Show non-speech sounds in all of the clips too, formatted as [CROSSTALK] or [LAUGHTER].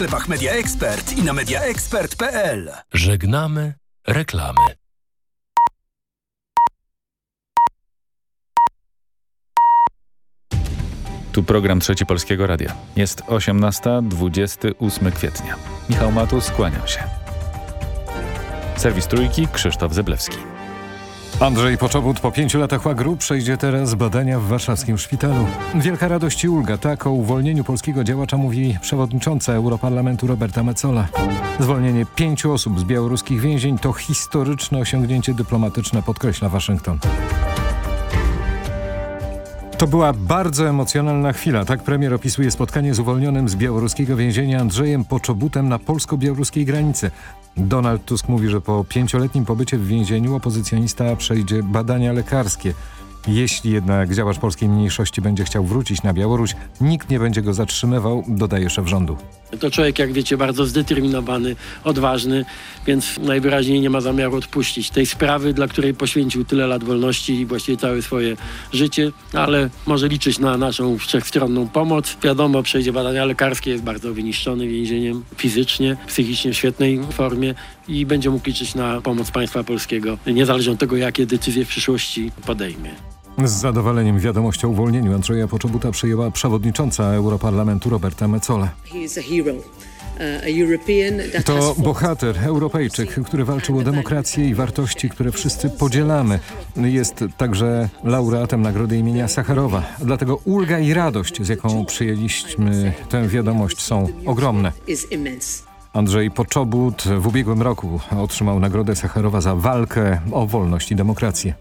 sklepach Media Expert i na mediaexpert.pl. Żegnamy reklamy. Tu program Trzeci Polskiego Radia. Jest 18.28 kwietnia. Michał Matus, kłaniam się. Serwis Trójki, Krzysztof Zeblewski. Andrzej Poczobut po pięciu latach łagru przejdzie teraz badania w warszawskim szpitalu. Wielka radość i ulga. Tak o uwolnieniu polskiego działacza mówi przewodnicząca Europarlamentu Roberta Metzola. Zwolnienie pięciu osób z białoruskich więzień to historyczne osiągnięcie dyplomatyczne, podkreśla Waszyngton. To była bardzo emocjonalna chwila. Tak premier opisuje spotkanie z uwolnionym z białoruskiego więzienia Andrzejem Poczobutem na polsko-białoruskiej granicy. Donald Tusk mówi, że po pięcioletnim pobycie w więzieniu opozycjonista przejdzie badania lekarskie. Jeśli jednak działacz polskiej mniejszości będzie chciał wrócić na Białoruś, nikt nie będzie go zatrzymywał, dodaje szef rządu. To człowiek, jak wiecie, bardzo zdeterminowany, odważny, więc najwyraźniej nie ma zamiaru odpuścić tej sprawy, dla której poświęcił tyle lat wolności i właściwie całe swoje życie, ale może liczyć na naszą wszechstronną pomoc. Wiadomo, przejdzie badania lekarskie, jest bardzo wyniszczony więzieniem fizycznie, psychicznie w świetnej formie i będzie mógł liczyć na pomoc państwa polskiego, niezależnie od tego, jakie decyzje w przyszłości podejmie. Z zadowoleniem wiadomość o uwolnieniu Andrzeja Poczobuta przyjęła przewodnicząca Europarlamentu Roberta Metzola. Uh, to bohater, Europejczyk, który walczył o demokrację i wartości, które wszyscy podzielamy. Jest także laureatem nagrody imienia Sacharowa. Dlatego ulga i radość, z jaką przyjęliśmy tę wiadomość są ogromne. Andrzej Poczobut w ubiegłym roku otrzymał nagrodę Sacharowa za walkę o wolność i demokrację.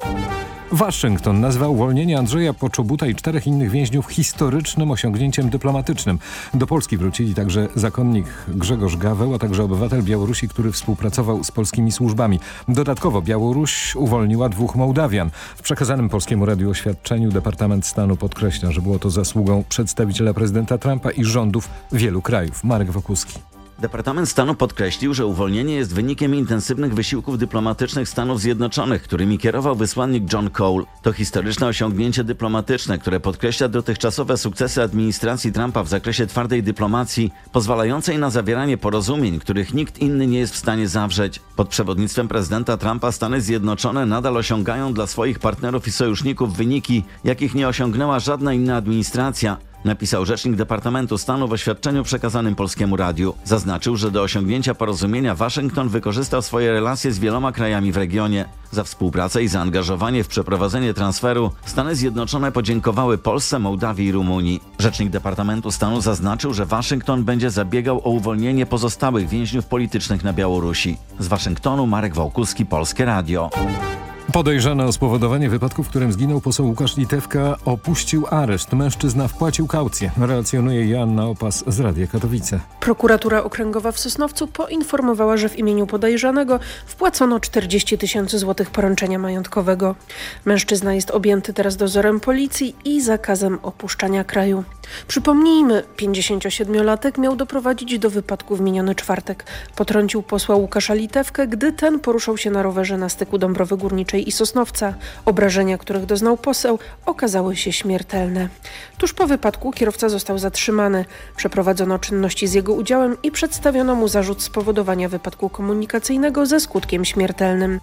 Waszyngton nazwał uwolnienie Andrzeja Poczobuta i czterech innych więźniów historycznym osiągnięciem dyplomatycznym. Do Polski wrócili także zakonnik Grzegorz Gaweł, a także obywatel Białorusi, który współpracował z polskimi służbami. Dodatkowo Białoruś uwolniła dwóch Mołdawian. W przekazanym Polskiemu Radiu oświadczeniu Departament Stanu podkreśla, że było to zasługą przedstawiciela prezydenta Trumpa i rządów wielu krajów. Marek Wokuski. Departament Stanu podkreślił, że uwolnienie jest wynikiem intensywnych wysiłków dyplomatycznych Stanów Zjednoczonych, którymi kierował wysłannik John Cole. To historyczne osiągnięcie dyplomatyczne, które podkreśla dotychczasowe sukcesy administracji Trumpa w zakresie twardej dyplomacji, pozwalającej na zawieranie porozumień, których nikt inny nie jest w stanie zawrzeć. Pod przewodnictwem prezydenta Trumpa Stany Zjednoczone nadal osiągają dla swoich partnerów i sojuszników wyniki, jakich nie osiągnęła żadna inna administracja napisał rzecznik Departamentu Stanu w oświadczeniu przekazanym Polskiemu Radiu. Zaznaczył, że do osiągnięcia porozumienia Waszyngton wykorzystał swoje relacje z wieloma krajami w regionie. Za współpracę i zaangażowanie w przeprowadzenie transferu Stany Zjednoczone podziękowały Polsce, Mołdawii i Rumunii. Rzecznik Departamentu Stanu zaznaczył, że Waszyngton będzie zabiegał o uwolnienie pozostałych więźniów politycznych na Białorusi. Z Waszyngtonu Marek Wałkuski, Polskie Radio. Podejrzany o spowodowanie wypadku, w którym zginął poseł Łukasz Litewka, opuścił areszt. Mężczyzna wpłacił kaucję. Relacjonuje Joanna Opas z Radia Katowice. Prokuratura Okręgowa w Sosnowcu poinformowała, że w imieniu podejrzanego wpłacono 40 tysięcy złotych poręczenia majątkowego. Mężczyzna jest objęty teraz dozorem policji i zakazem opuszczania kraju. Przypomnijmy, 57-latek miał doprowadzić do wypadku w miniony czwartek. Potrącił posła Łukasza Litewkę, gdy ten poruszał się na rowerze na styku Dąbrowy Górniczej i Sosnowca. Obrażenia, których doznał poseł, okazały się śmiertelne. Tuż po wypadku kierowca został zatrzymany. Przeprowadzono czynności z jego udziałem i przedstawiono mu zarzut spowodowania wypadku komunikacyjnego ze skutkiem śmiertelnym.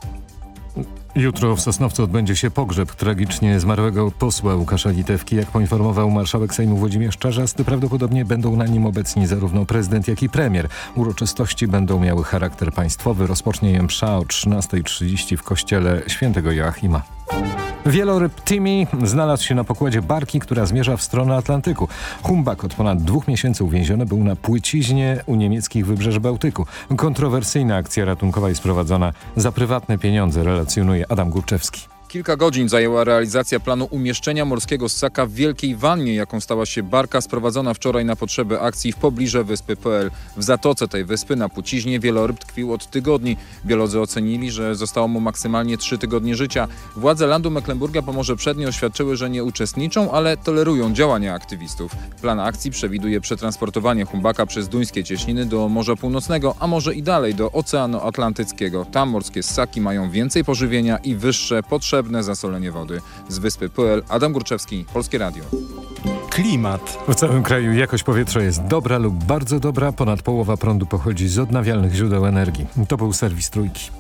Jutro w Sosnowcu odbędzie się pogrzeb tragicznie zmarłego posła Łukasza Litewki. Jak poinformował marszałek Sejmu Włodzimierz Czarzasty, prawdopodobnie będą na nim obecni zarówno prezydent, jak i premier. Uroczystości będą miały charakter państwowy. Rozpocznie je msza o 13.30 w kościele świętego Joachima. Wieloryb Timmy znalazł się na pokładzie barki, która zmierza w stronę Atlantyku. Humbak od ponad dwóch miesięcy uwięziony był na płyciźnie u niemieckich wybrzeży Bałtyku. Kontrowersyjna akcja ratunkowa jest prowadzona za prywatne pieniądze, relacjonuje Adam Górczewski. Kilka godzin zajęła realizacja planu umieszczenia morskiego ssaka w wielkiej wannie, jaką stała się barka sprowadzona wczoraj na potrzeby akcji w pobliże wyspy PL. W zatoce tej wyspy na Puciźnie wieloryb tkwił od tygodni. Biolodzy ocenili, że zostało mu maksymalnie trzy tygodnie życia. Władze landu Mecklenburga Pomorze Przednie oświadczyły, że nie uczestniczą, ale tolerują działania aktywistów. Plan akcji przewiduje przetransportowanie humbaka przez duńskie cieśniny do Morza Północnego, a może i dalej do Oceanu Atlantyckiego. Tam morskie ssaki mają więcej pożywienia i wyższe potrzeby potrzebne zasolenie wody. Z wyspy PL Adam Górczewski, Polskie Radio. klimat. W całym kraju jakość powietrza jest dobra lub bardzo dobra. Ponad połowa prądu pochodzi z odnawialnych źródeł energii. To był serwis Trójki.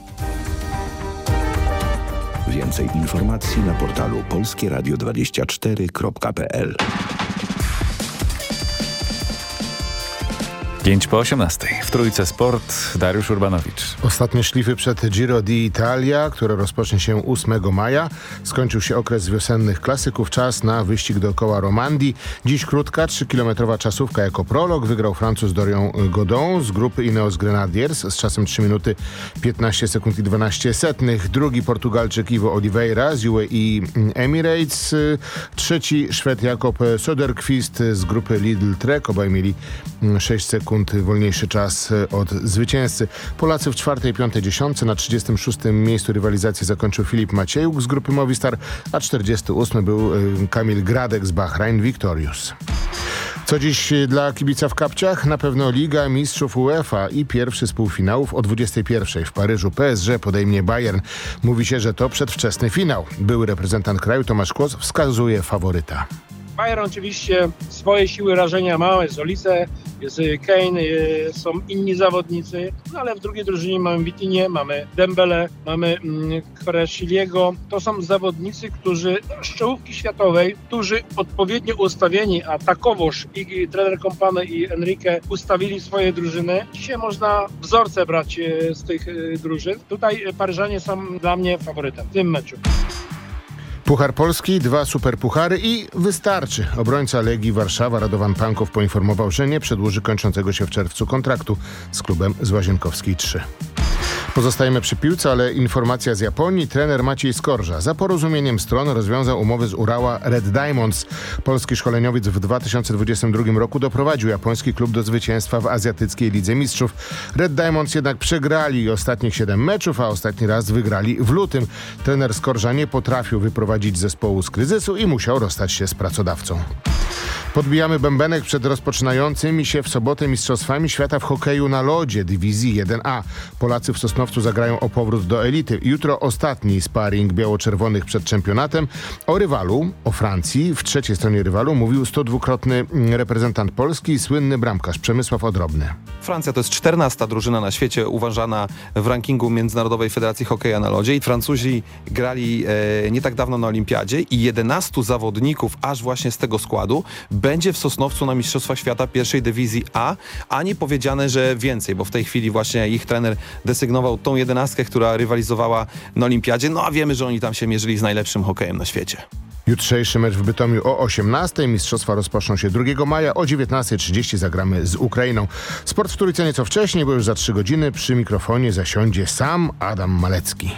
Więcej informacji na portalu polskieradio24.pl 5 po 18. W Trójce Sport Dariusz Urbanowicz. Ostatnie szlify przed Giro d'Italia, które rozpocznie się 8 maja. Skończył się okres wiosennych klasyków. Czas na wyścig dookoła Romandii. Dziś krótka, 3-kilometrowa czasówka jako prolog. Wygrał Francuz Dorian Godon z grupy Ineos Grenadiers z czasem 3 minuty 15 sekund i 12 setnych. Drugi Portugalczyk Ivo Oliveira z UAE Emirates. Trzeci Szwed Jakob Söderqvist z grupy Lidl Trek. Obaj mieli 6 sekund wolniejszy czas od zwycięzcy. Polacy w czwartej, piątej dziesiątce. Na 36. miejscu rywalizacji zakończył Filip Maciejuk z grupy Movistar, a 48. był Kamil Gradek z Bahrain Victorious. Co dziś dla kibica w kapciach? Na pewno Liga Mistrzów UEFA i pierwszy z półfinałów o 21 w Paryżu PSG podejmie Bayern. Mówi się, że to przedwczesny finał. Były reprezentant kraju Tomasz Kłos wskazuje faworyta. Bayern oczywiście swoje siły rażenia ma, jest Olise, jest Kane, są inni zawodnicy, no ale w drugiej drużynie mamy Witinie, mamy Dembele, mamy Kwarasiliego. To są zawodnicy, którzy z czołówki światowej, którzy odpowiednio ustawieni, a takowoż i trener Kompany i Enrique ustawili swoje drużyny. Dzisiaj można wzorce brać z tych drużyn. Tutaj Paryżanie są dla mnie faworytem w tym meczu. Puchar Polski, dwa superpuchary i wystarczy. Obrońca Legii Warszawa Radowan Pankow poinformował, że nie przedłuży kończącego się w czerwcu kontraktu z klubem z Łazienkowskiej 3. Pozostajemy przy piłce, ale informacja z Japonii. Trener Maciej Skorża za porozumieniem stron rozwiązał umowę z Urała Red Diamonds. Polski szkoleniowiec w 2022 roku doprowadził japoński klub do zwycięstwa w Azjatyckiej Lidze Mistrzów. Red Diamonds jednak przegrali ostatnich 7 meczów, a ostatni raz wygrali w lutym. Trener Skorża nie potrafił wyprowadzić zespołu z kryzysu i musiał rozstać się z pracodawcą. Podbijamy bębenek przed rozpoczynającymi się w sobotę Mistrzostwami Świata w hokeju na lodzie dywizji 1A. Polacy w Zagrają o powrót do elity. Jutro ostatni sparring biało-czerwonych przed czempionatem. O rywalu, o Francji, w trzeciej stronie rywalu mówił 102-krotny reprezentant Polski, słynny bramkarz Przemysław Odrobny. Francja to jest 14 drużyna na świecie uważana w rankingu Międzynarodowej Federacji Hokeja na lodzie i Francuzi grali e, nie tak dawno na olimpiadzie i 11 zawodników aż właśnie z tego składu będzie w Sosnowcu na Mistrzostwach Świata pierwszej dywizji A, a nie powiedziane, że więcej, bo w tej chwili właśnie ich trener desygnował tą jedenastkę, która rywalizowała na olimpiadzie, no a wiemy, że oni tam się mierzyli z najlepszym hokejem na świecie. Jutrzejszy mecz w Bytomiu o 18. Mistrzostwa rozpoczną się 2 maja. O 19.30 zagramy z Ukrainą. Sport w Trójce nieco wcześniej, bo już za 3 godziny przy mikrofonie zasiądzie sam Adam Malecki.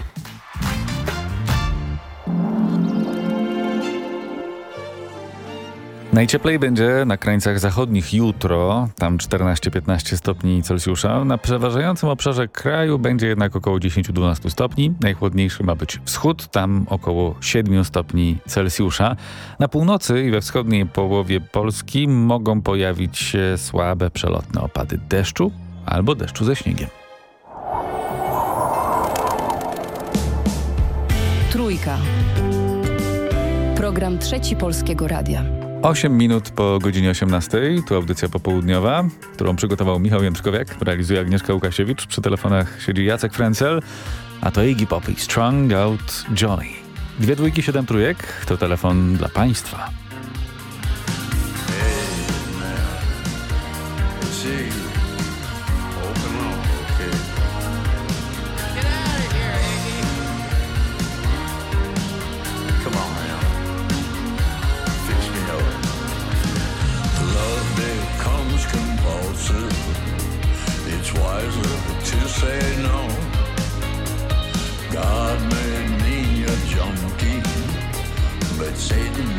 Najcieplej będzie na krańcach zachodnich jutro, tam 14-15 stopni Celsjusza. Na przeważającym obszarze kraju będzie jednak około 10-12 stopni. Najchłodniejszy ma być wschód, tam około 7 stopni Celsjusza. Na północy i we wschodniej połowie Polski mogą pojawić się słabe, przelotne opady deszczu albo deszczu ze śniegiem. Trójka. Program Trzeci Polskiego Radia. 8 minut po godzinie 18. Tu audycja popołudniowa, którą przygotował Michał Jędrzkowiak, realizuje Agnieszka Łukasiewicz. Przy telefonach siedzi Jacek Frencel, a to Iggy Pop i Strung Out Johnny. Dwie dwójki, siedem trójek to telefon dla Państwa. would say.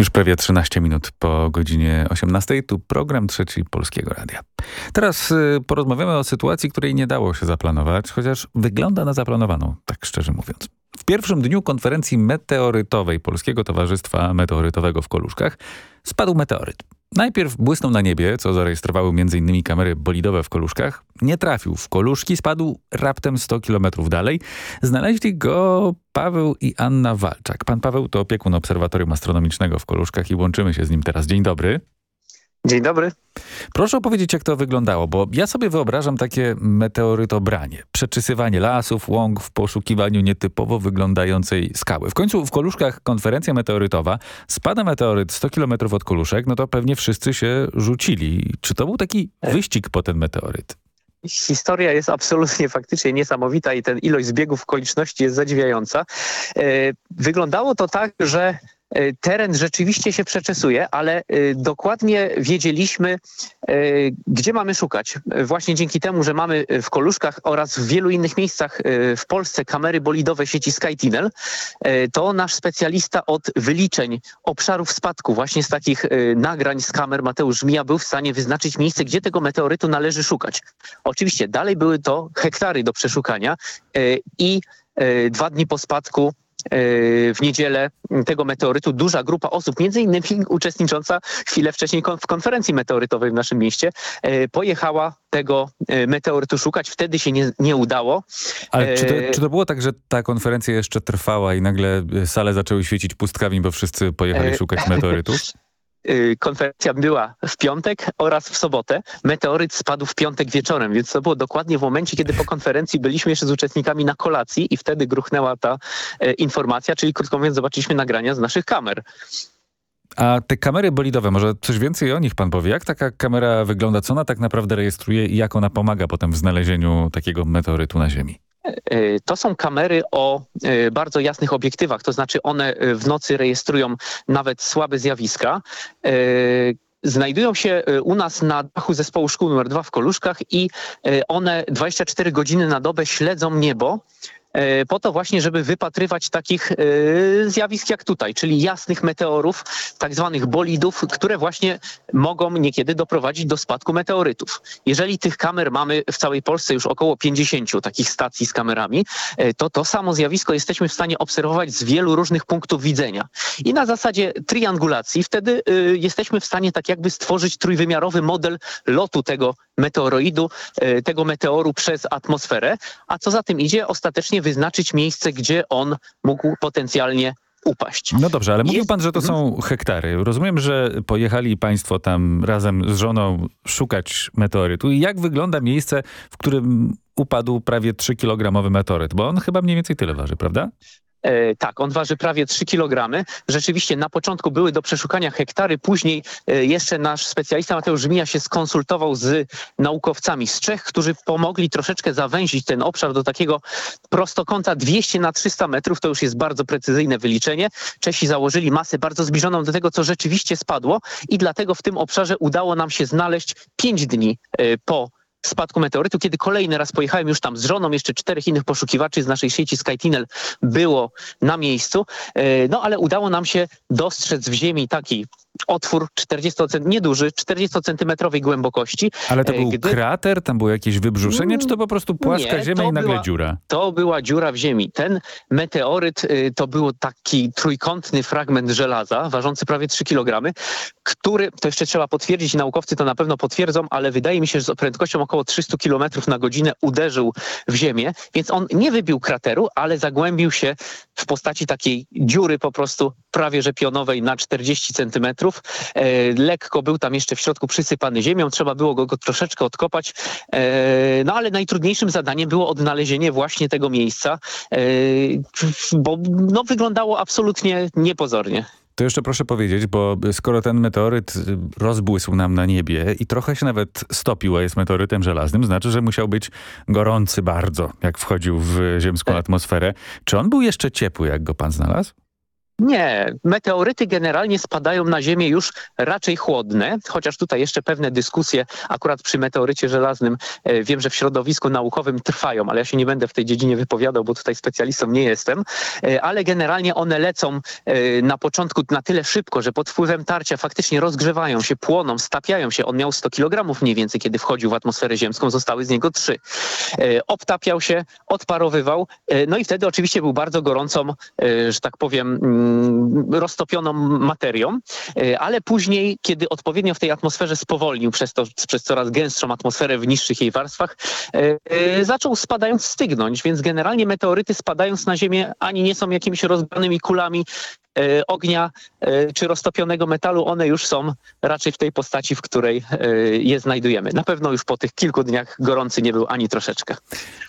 Już prawie 13 minut po godzinie 18. Tu program trzeci Polskiego Radia. Teraz y, porozmawiamy o sytuacji, której nie dało się zaplanować, chociaż wygląda na zaplanowaną, tak szczerze mówiąc. W pierwszym dniu konferencji meteorytowej Polskiego Towarzystwa Meteorytowego w Koluszkach spadł meteoryt. Najpierw błysnął na niebie, co zarejestrowały m.in. kamery bolidowe w Koluszkach. Nie trafił w Koluszki, spadł raptem 100 kilometrów dalej. Znaleźli go Paweł i Anna Walczak. Pan Paweł to opiekun Obserwatorium Astronomicznego w Koluszkach i łączymy się z nim teraz. Dzień dobry. Dzień dobry. Proszę opowiedzieć, jak to wyglądało, bo ja sobie wyobrażam takie meteorytobranie, przeczysywanie lasów, łąk w poszukiwaniu nietypowo wyglądającej skały. W końcu w Koluszkach konferencja meteorytowa, spada meteoryt 100 km od Koluszek, no to pewnie wszyscy się rzucili. Czy to był taki wyścig po ten meteoryt? Historia jest absolutnie faktycznie niesamowita i ten ilość zbiegów okoliczności jest zadziwiająca. E, Wyglądało to tak, że e, teren rzeczywiście się przeczesuje, ale e, dokładnie wiedzieliśmy, e, gdzie mamy szukać. E, Właśnie dzięki temu, że mamy w Koluszkach oraz w wielu innych miejscach e, w Polsce kamery bolidowe sieci SkyTunnel, e, to nasz specjalista od wyliczeń obszarów spadku, właśnie z takich e, nagrań z kamer Mateusz Żmija był w stanie wyznaczyć miejsce, gdzie tego meteorytu należy szukać. Oczywiście dalej były to hektary do przeszukania e, i e, dwa dni po spadku e, w niedzielę tego meteorytu duża grupa osób, między innymi uczestnicząca chwilę wcześniej w konferencji meteorytowej w naszym mieście, e, pojechała tego e, meteorytu szukać. Wtedy się nie, nie udało. Ale czy to, E, czy to było tak, że ta konferencja jeszcze trwała i nagle sale zaczęły świecić pustkami, bo wszyscy pojechali szukać meteorytów? [LAUGHS] y, konferencja była w piątek oraz w sobotę. Meteoryt spadł w piątek wieczorem, więc to było dokładnie w momencie, kiedy po konferencji byliśmy jeszcze z uczestnikami na kolacji i wtedy gruchnęła ta e, informacja, czyli krótko mówiąc zobaczyliśmy nagrania z naszych kamer. A te kamery bolidowe, może coś więcej o nich pan powie? Jak taka kamera wygląda? Co ona tak naprawdę rejestruje i jak ona pomaga potem w znalezieniu takiego meteorytu na Ziemi? E, To są kamery o e, bardzo jasnych obiektywach, to znaczy one e, w nocy rejestrują nawet słabe zjawiska. Znajdują się u nas na dachu zespołu szkół nr 2 w Koluszkach i one 24 godziny na dobę śledzą niebo po to właśnie, żeby wypatrywać takich e, zjawisk jak tutaj, czyli jasnych meteorów, tak zwanych bolidów, które właśnie mogą niekiedy doprowadzić do spadku meteorytów. Jeżeli tych kamer mamy w całej Polsce już około 50 takich stacji z kamerami, e, to to samo zjawisko jesteśmy w stanie obserwować z wielu różnych punktów widzenia. I na zasadzie triangulacji wtedy jesteśmy w stanie tak jakby stworzyć trójwymiarowy model lotu tego meteoroidu, tego meteoru przez atmosferę, a co za tym idzie, ostatecznie wyznaczyć miejsce, gdzie on mógł potencjalnie upaść. No dobrze, ale mówił Jest- pan, że to są hektary. Rozumiem, że pojechali państwo tam razem z żoną szukać meteorytu. I jak wygląda miejsce, w którym upadł prawie 3-kilogramowy meteoryt? Bo on chyba mniej więcej tyle waży, prawda? E, tak, on waży prawie 3 kg. Rzeczywiście na początku były do przeszukania hektary, później e, jeszcze nasz specjalista Mateusz Żmija się skonsultował z naukowcami z Czech, którzy pomogli troszeczkę zawęzić ten obszar do takiego prostokąta 200 na 300 metrów. To już jest bardzo precyzyjne wyliczenie. Czesi założyli masę bardzo zbliżoną do tego, co rzeczywiście spadło i dlatego w tym obszarze udało nam się znaleźć 5 dni e, po spadku meteorytu, kiedy kolejny raz pojechałem już tam z żoną, jeszcze czterech innych poszukiwaczy z naszej sieci SkyTunnel było na miejscu, E, no ale udało nam się dostrzec w ziemi taki otwór 40 cent- nieduży, 40-centymetrowej głębokości. Ale to E, był gdy- krater, tam było jakieś wybrzuszenie, czy to po prostu płaska Nie, ziemia i nagle była- dziura? To była dziura w ziemi. Ten meteoryt y, to był taki trójkątny fragment żelaza, ważący prawie 3 kg, który, to jeszcze trzeba potwierdzić, naukowcy to na pewno potwierdzą, ale wydaje mi się, że z prędkością około 300 km na godzinę uderzył w ziemię, więc on nie wybił krateru, ale zagłębił się w postaci takiej dziury po prostu prawie że pionowej na 40 centymetrów. E, lekko był tam jeszcze w środku przysypany ziemią, trzeba było go, go troszeczkę odkopać, e, no ale najtrudniejszym zadaniem było odnalezienie właśnie tego miejsca, e, bo no, wyglądało absolutnie niepozornie. To jeszcze proszę powiedzieć, bo skoro ten meteoryt y, rozbłysł nam na niebie i trochę się nawet stopił, a jest meteorytem żelaznym, znaczy, że musiał być gorący bardzo, jak wchodził w ziemską atmosferę. Czy on był jeszcze ciepły, jak go pan znalazł? Nie, meteoryty generalnie spadają na Ziemię już raczej chłodne, chociaż tutaj jeszcze pewne dyskusje akurat przy meteorycie żelaznym e, wiem, że w środowisku naukowym trwają, ale ja się nie będę w tej dziedzinie wypowiadał, bo tutaj specjalistą nie jestem, e, ale generalnie one lecą e, na początku na tyle szybko, że pod wpływem tarcia faktycznie rozgrzewają się, płoną, stapiają się. On miał 100 kg mniej więcej, kiedy wchodził w atmosferę ziemską, zostały z niego trzy. E, Obtapiał się, odparowywał, e, no i wtedy oczywiście był bardzo gorącą, e, że tak powiem, mm, roztopioną materią, e, ale później, kiedy odpowiednio w tej atmosferze spowolnił przez, to, przez coraz gęstszą atmosferę w niższych jej warstwach, e, e, zaczął spadając stygnąć, więc generalnie meteoryty spadając na Ziemię ani nie są jakimiś rozgranymi kulami ognia e, czy roztopionego metalu, one już są raczej w tej postaci, w której e, je znajdujemy. Na pewno już po tych kilku dniach gorący nie był ani troszeczkę.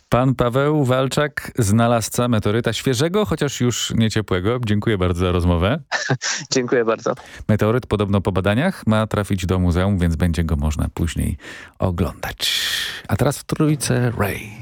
Pan Paweł Walczak, znalazca meteoryta świeżego, chociaż już nie ciepłego. Dziękuję bardzo za rozmowę. [LAUGHS] Dziękuję bardzo. Meteoryt podobno po badaniach ma trafić do muzeum, więc będzie go można później oglądać. A teraz w trójce Ray.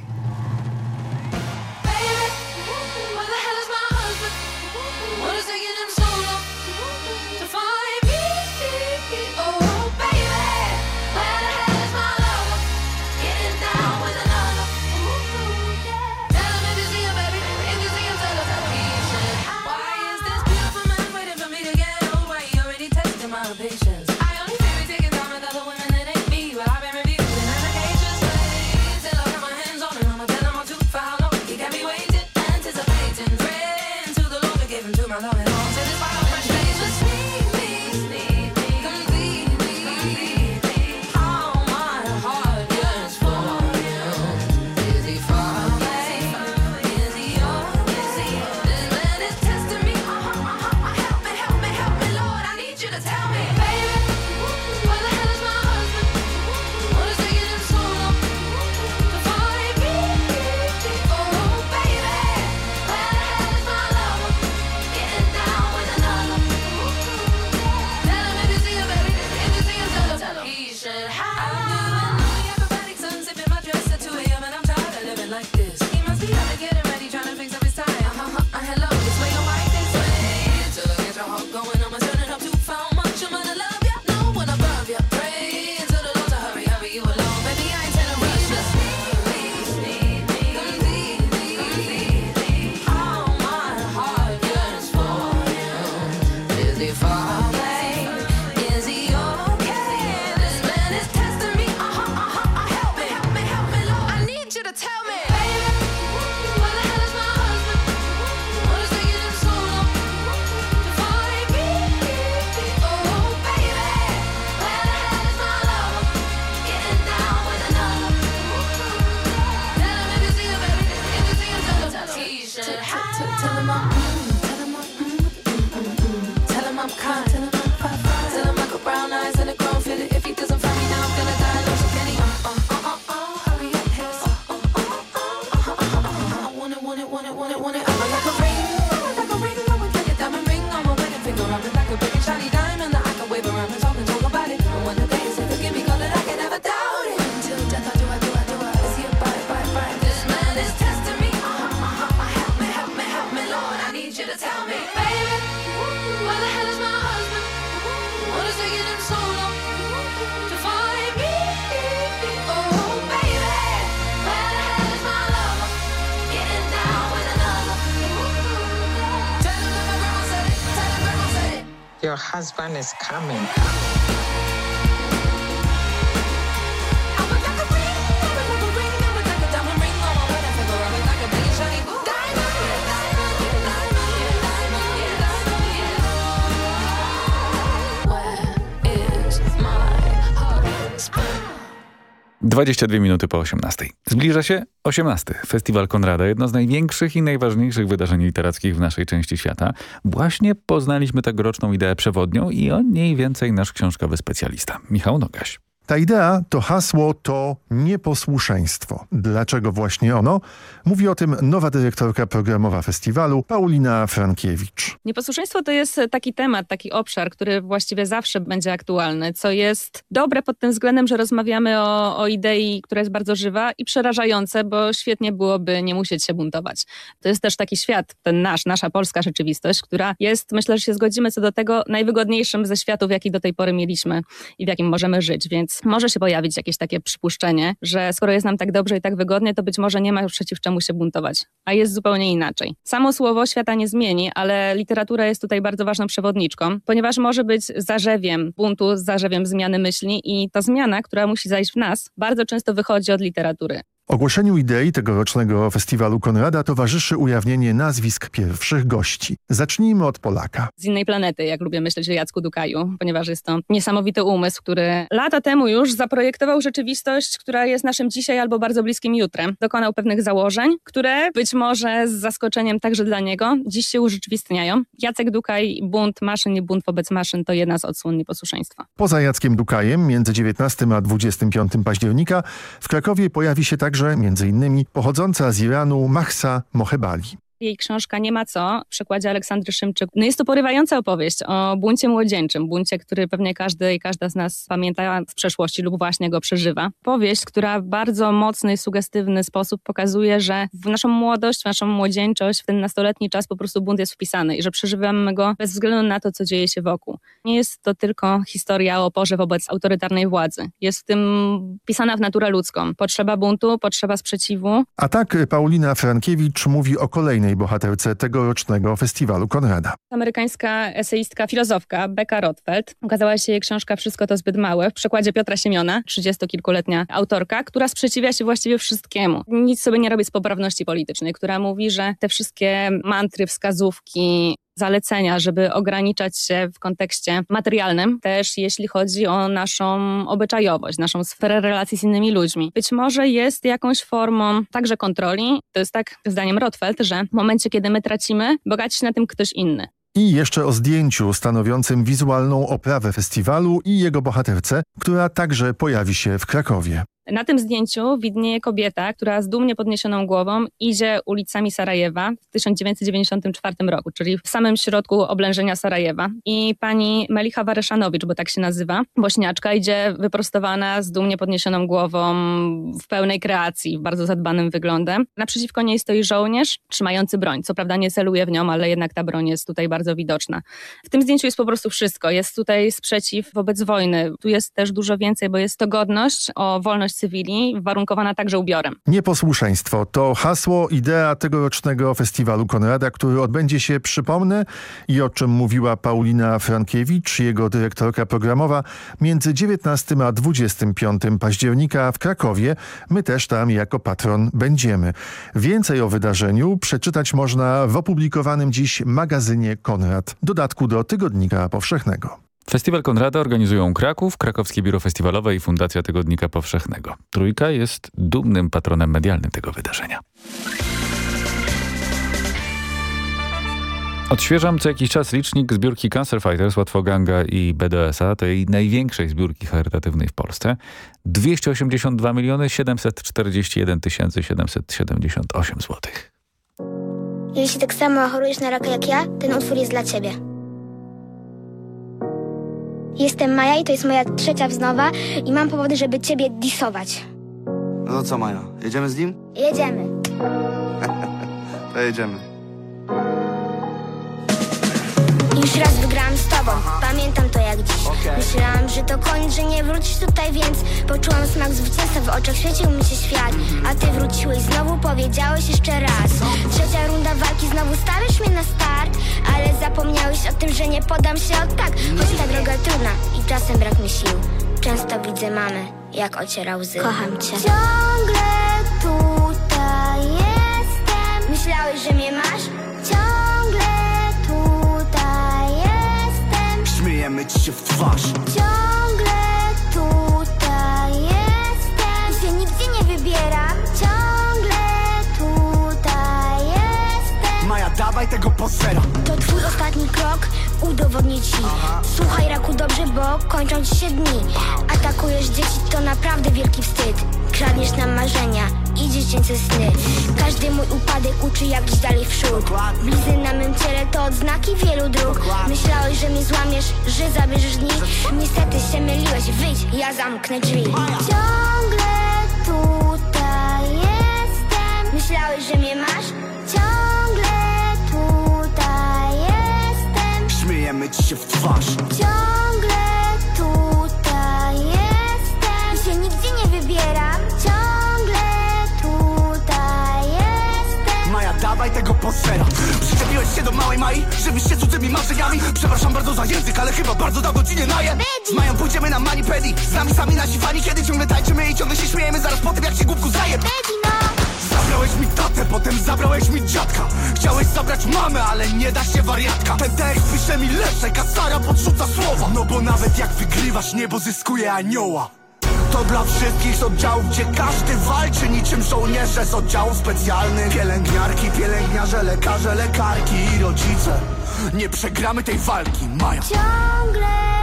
Husband is coming. 22 minuty po 18. Zbliża się 18. Festiwal Konrada, jedno z największych i najważniejszych wydarzeń literackich w naszej części świata. Właśnie poznaliśmy tegoroczną ideę przewodnią i o niej więcej nasz książkowy specjalista, Michał Nogaś. Ta idea, to hasło, to nieposłuszeństwo. Dlaczego właśnie ono? Mówi o tym nowa dyrektorka programowa festiwalu, Paulina Frankiewicz. Nieposłuszeństwo to jest taki temat, taki obszar, który właściwie zawsze będzie aktualny, co jest dobre pod tym względem, że rozmawiamy o, o idei, która jest bardzo żywa i przerażające, bo świetnie byłoby nie musieć się buntować. To jest też taki świat, ten nasz, nasza polska rzeczywistość, która jest, myślę, że się zgodzimy co do tego, najwygodniejszym ze światów, jaki do tej pory mieliśmy i w jakim możemy żyć, więc może się pojawić jakieś takie przypuszczenie, że skoro jest nam tak dobrze i tak wygodnie, to być może nie ma już przeciw czemu się buntować. A jest zupełnie inaczej. Samo słowo świata nie zmieni, ale literatura jest tutaj bardzo ważną przewodniczką, ponieważ może być zarzewiem buntu, zarzewiem zmiany myśli i ta zmiana, która musi zajść w nas, bardzo często wychodzi od literatury. Ogłoszeniu idei tegorocznego festiwalu Konrada towarzyszy ujawnienie nazwisk pierwszych gości. Zacznijmy od Polaka. z innej planety, jak lubię myśleć o Jacku Dukaju, ponieważ jest to niesamowity umysł, który lata temu już zaprojektował rzeczywistość, która jest naszym dzisiaj albo bardzo bliskim jutrem. Dokonał pewnych założeń, które być może z zaskoczeniem także dla niego dziś się urzeczywistniają. Jacek Dukaj, bunt maszyn i bunt wobec maszyn to jedna z odsłon nieposłuszeństwa. Poza Jackiem Dukajem między 19 a 25 października w Krakowie pojawi się także m.in. pochodząca z Iranu Mahsa Mohebali. Jej książka Nie ma co w przekładzie Aleksandry Szymczyk. No jest to porywająca opowieść o buncie młodzieńczym, buncie, który pewnie każdy i każda z nas pamięta z przeszłości lub właśnie go przeżywa. Powieść, która w bardzo mocny i sugestywny sposób pokazuje, że w naszą młodość, w naszą młodzieńczość, w ten nastoletni czas po prostu bunt jest wpisany i że przeżywamy go bez względu na to, co dzieje się wokół. Nie jest to tylko historia o oporze wobec autorytarnej władzy. Jest w tym pisana w naturę ludzką. Potrzeba buntu, potrzeba sprzeciwu, A tak Paulina Frankiewicz mówi o kolejnej bohaterce tegorocznego festiwalu Konrada. Amerykańska eseistka, filozofka Becca Rothfeld. Ukazała się jej książka Wszystko to zbyt małe w przekładzie Piotra Siemiona, 30-kilkuletnia autorka, która sprzeciwia się właściwie wszystkiemu. Nic sobie nie robi z poprawności politycznej, która mówi, że te wszystkie mantry, wskazówki, zalecenia, żeby ograniczać się w kontekście materialnym, też jeśli chodzi o naszą obyczajowość, naszą sferę relacji z innymi ludźmi. Być może jest jakąś formą także kontroli. To jest tak, zdaniem Rothfeld, że w momencie, kiedy my tracimy, bogaci się na tym ktoś inny. I jeszcze o zdjęciu stanowiącym wizualną oprawę festiwalu i jego bohaterce, która także pojawi się w Krakowie. Na tym zdjęciu widnieje kobieta, która z dumnie podniesioną głową idzie ulicami Sarajewa w 1994 roku, czyli w samym środku oblężenia Sarajewa. I pani Melicha Wareszanowicz, bo tak się nazywa, bośniaczka, idzie wyprostowana z dumnie podniesioną głową, w pełnej kreacji, bardzo zadbanym wyglądem. Naprzeciwko niej stoi żołnierz trzymający broń. Co prawda nie celuje w nią, ale jednak ta broń jest tutaj bardzo widoczna. W tym zdjęciu jest po prostu wszystko. Jest tutaj sprzeciw wobec wojny. Tu jest też dużo więcej, bo jest to godność o wolność cywili, warunkowana także ubiorem. Nieposłuszeństwo to hasło, idea tegorocznego festiwalu Konrada, który odbędzie się, przypomnę, i o czym mówiła Paulina Frankiewicz, jego dyrektorka programowa, między 19 a 25 października w Krakowie. My też tam jako patron będziemy. Więcej o wydarzeniu przeczytać można w opublikowanym dziś magazynie Konrad, dodatku do Tygodnika Powszechnego. Festiwal Konrada organizują Kraków, Krakowskie Biuro Festiwalowe i Fundacja Tygodnika Powszechnego. Trójka jest dumnym patronem medialnym tego wydarzenia. Odświeżam co jakiś czas licznik zbiórki Cancer Fighters, Łatwoganga i BDS-a, tej największej zbiórki charytatywnej w Polsce. 282 miliony 741 778 złotych. Jeśli tak samo chorujesz na raka jak ja, ten utwór jest dla ciebie. Jestem Maja i to jest moja trzecia wznowa i mam powody, żeby ciebie disować. No to co, Maja? Jedziemy z nim? Jedziemy. [LAUGHS] To jedziemy. Już raz wygrałam z tobą, pamiętam to jak dziś. Myślałam, że to koniec, że nie wrócisz tutaj, więc Poczułam smak zwycięstwa, w oczach świecił mi się świat. A ty wróciłeś znowu, powiedziałeś jeszcze raz. Trzecia runda walki, znowu stawiasz mnie na start. Ale zapomniałeś o tym, że nie podam się od tak. Choć ta droga trudna i czasem brak mi sił. Często widzę mamę, jak ociera łzy. Kocham cię. Ciągle tutaj jestem. Myślałeś, że mnie masz? Ci się w twarz. Ciągle tutaj jestem. Się nigdzie nie wybieram. Ciągle tutaj jestem. Maja, dawaj tego posera. To twój ostatni krok, udowodnię ci. Słuchaj raku dobrze, bo kończą ci się dni. Atakujesz dzieci, to naprawdę wielki wstyd. Kradniesz nam marzenia i dziecięce sny. Każdy mój upadek uczy jak iść dalej w przód. Blizny na mym ciele to odznaki wielu dróg. Myślałeś, że mnie złamiesz, że zabierzesz dni. Niestety się myliłeś, wyjdź, ja zamknę drzwi. Ciągle tutaj jestem. Myślałeś, że mnie masz? Ciągle tutaj jestem. Śmiejemy ci się w twarz. Ciągle posera. Przyczepiłeś się do małej Mai, żywisz się cudzymi marzeniami. Przepraszam bardzo za język, ale chyba bardzo dawno ci nie naję. Z Mają pójdziemy na manipedi, z nami sami nasi fani, kiedy ciągle tańczymy i ciągle się śmiejemy zaraz po tym, jak się głupku zaje. Zabrałeś mi tatę, potem zabrałeś mi dziadka Chciałeś zabrać mamę, ale nie da się wariatka Ten tekst pisze mi lepsze, Sara podrzuca słowa No bo nawet jak wygrywasz, niebo zyskuje anioła to dla wszystkich z oddziałów, gdzie każdy walczy niczym żołnierze z oddziałów specjalnych. Pielęgniarki, pielęgniarze, lekarze, lekarki i rodzice. Nie przegramy tej walki, Maja. Ciągle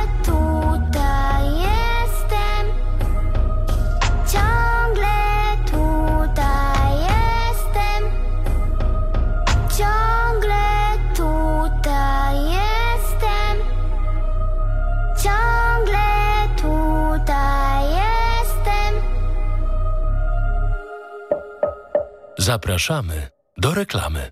Zapraszamy do reklamy.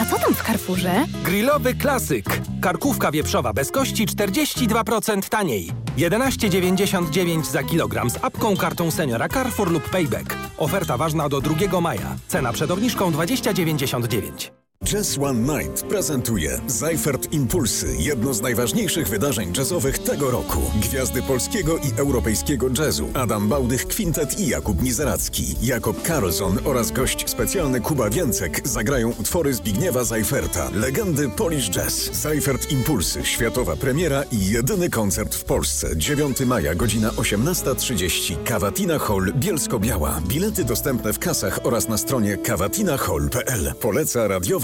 A co tam w Carrefourze? Grillowy klasyk. Karkówka wieprzowa bez kości 42% taniej. 11,99 za kilogram z apką, kartą seniora Carrefour lub Payback. Oferta ważna do 2 maja. Cena przed obniżką 20,99. Jazz One Night prezentuje Seifert Impulsy, jedno z najważniejszych wydarzeń jazzowych tego roku. Gwiazdy polskiego i europejskiego jazzu Adam Bałdych Kwintet i Jakub Mizeracki, Jakob Karlsson oraz gość specjalny Kuba Więcek zagrają utwory Zbigniewa Seiferta, legendy Polish Jazz. Seifert Impulsy, światowa premiera i jedyny koncert w Polsce. 9 maja, godzina 18.30, Kawatina Hall, Bielsko-Biała. Bilety dostępne w kasach oraz na stronie kawatinahall.pl. Poleca radiowa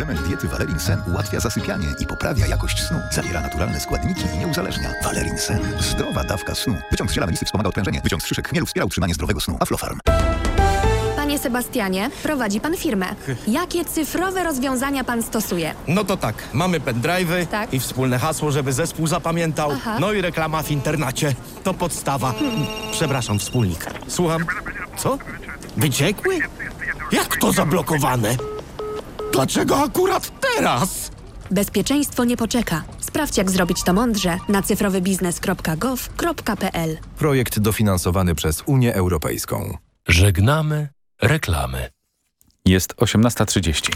Suplement diety Valerin Sen ułatwia zasypianie i poprawia jakość snu. Zawiera naturalne składniki i nie uzależnia. Valerin Sen. Zdrowa dawka snu. Wyciąg z ziela melisy wspomaga odprężenie. Wyciąg z szyszek chmielu wspiera utrzymanie zdrowego snu. Aflofarm. Panie Sebastianie, prowadzi pan firmę. Jakie cyfrowe rozwiązania pan stosuje? No to tak, mamy pendrive'y Tak. i wspólne hasło, żeby zespół zapamiętał. Aha. No i reklama w internecie. To podstawa. Przepraszam, wspólnik. Słucham. Co? Wyciekły? Jak to zablokowane? Dlaczego akurat teraz? Bezpieczeństwo nie poczeka. Sprawdź, jak zrobić to mądrze na cyfrowybiznes.gov.pl. Projekt dofinansowany przez Unię Europejską. Żegnamy reklamy. Jest 18.30.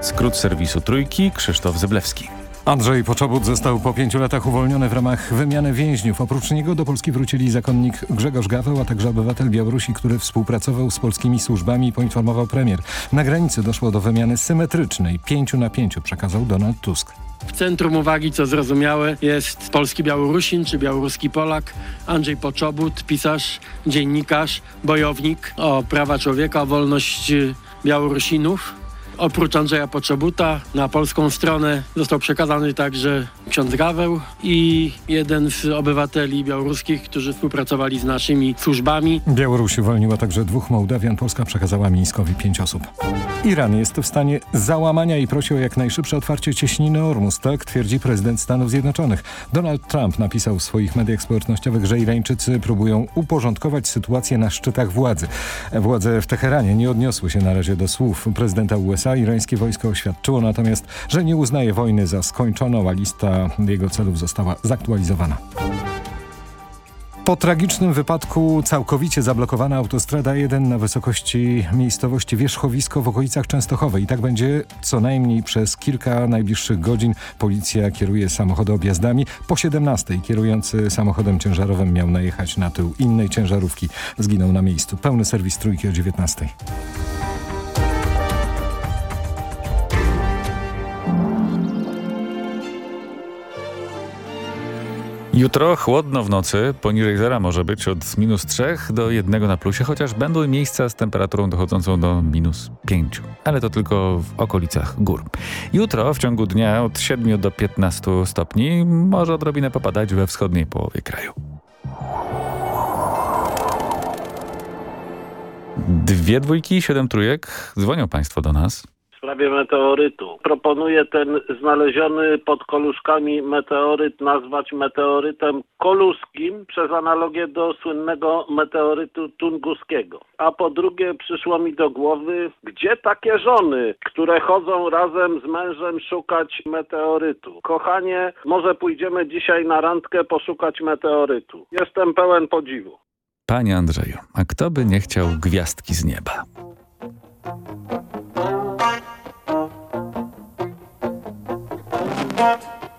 Skrót serwisu Trójki, Krzysztof Zyblewski. Andrzej Poczobut został po pięciu latach uwolniony w ramach wymiany więźniów. Oprócz niego do Polski wrócili zakonnik Grzegorz Gaweł, a także obywatel Białorusi, który współpracował z polskimi służbami, poinformował premier. Na granicy doszło do wymiany symetrycznej. Pięciu na pięciu przekazał Donald Tusk. W centrum uwagi, co zrozumiałe, jest polski Białorusin czy białoruski Polak Andrzej Poczobut, pisarz, dziennikarz, bojownik o prawa człowieka, o wolność Białorusinów. Oprócz Andrzeja Poczobuta na polską stronę został przekazany także ksiądz Gaweł i jeden z obywateli białoruskich, którzy współpracowali z naszymi służbami. Białoruś uwolniła także dwóch Mołdawian. Polska przekazała Mińskowi pięć osób. Iran jest w stanie załamania i prosi o jak najszybsze otwarcie cieśniny Ormus. Tak twierdzi prezydent Stanów Zjednoczonych. Donald Trump napisał w swoich mediach społecznościowych, że Irańczycy próbują uporządkować sytuację na szczytach władzy. Władze w Teheranie nie odniosły się na razie do słów prezydenta USA. Irańskie wojsko oświadczyło natomiast, że nie uznaje wojny za skończoną, a lista jego celów została zaktualizowana. Po tragicznym wypadku całkowicie zablokowana autostrada 1 na wysokości miejscowości Wierzchowisko w okolicach Częstochowej. I tak będzie co najmniej przez kilka najbliższych godzin. Policja kieruje samochody objazdami. Po 17 kierujący samochodem ciężarowym miał najechać na tył innej ciężarówki. Zginął na miejscu. Pełny serwis trójki o 19. Jutro chłodno w nocy, poniżej zera może być od minus 3 do 1 na plusie, chociaż będą miejsca z temperaturą dochodzącą do minus 5, ale to tylko w okolicach gór. Jutro w ciągu dnia od 7 do 15 stopni może odrobinę popadać we wschodniej połowie kraju. Dwie dwójki, siedem trójek. Dzwonią Państwo do nas. Sprawie meteorytu. Proponuję ten znaleziony pod Koluszkami meteoryt nazwać meteorytem koluskim przez analogię do słynnego meteorytu tunguskiego. A po drugie przyszło mi do głowy, gdzie takie żony, które chodzą razem z mężem szukać meteorytu. Kochanie, może pójdziemy dzisiaj na randkę poszukać meteorytu. Jestem pełen podziwu. Panie Andrzeju, a kto by nie chciał gwiazdki z nieba? Bump.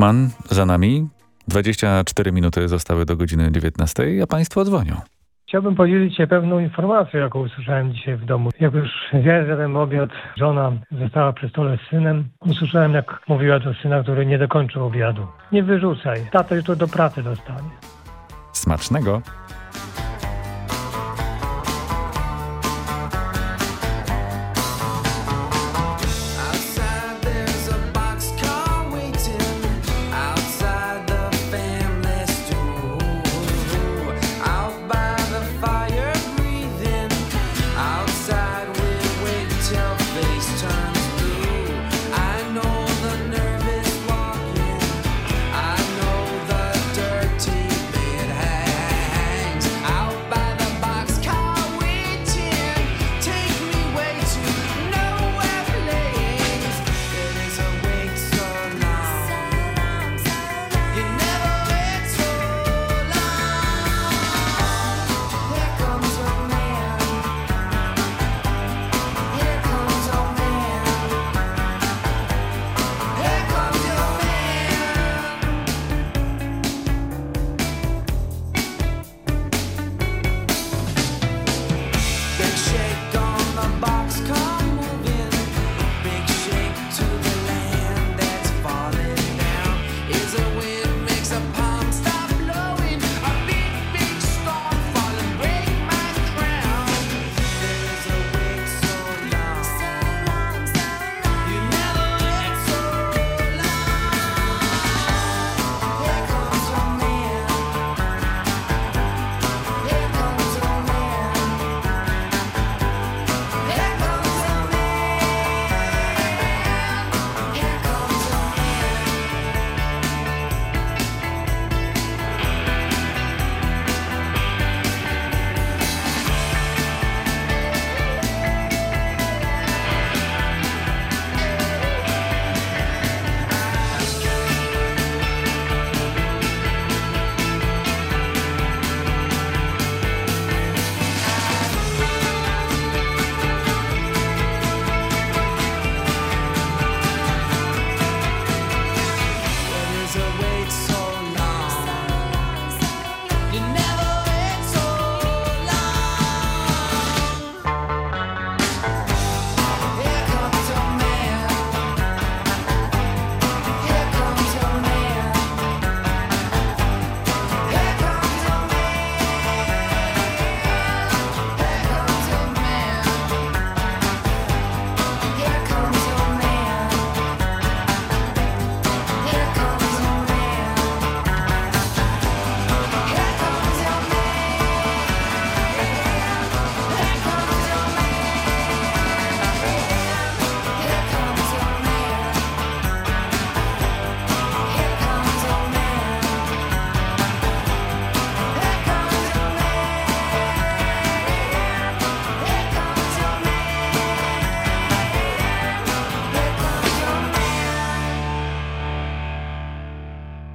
Rockman za nami. 24 minuty zostały do godziny 19, a państwo dzwonią. Chciałbym podzielić się pewną informacją, jaką usłyszałem dzisiaj w domu. Jak już zjadłem obiad, żona została przy stole z synem. Usłyszałem, jak mówiła do syna, który nie dokończył obiadu. Nie wyrzucaj, tato jutro do pracy dostanie. Smacznego.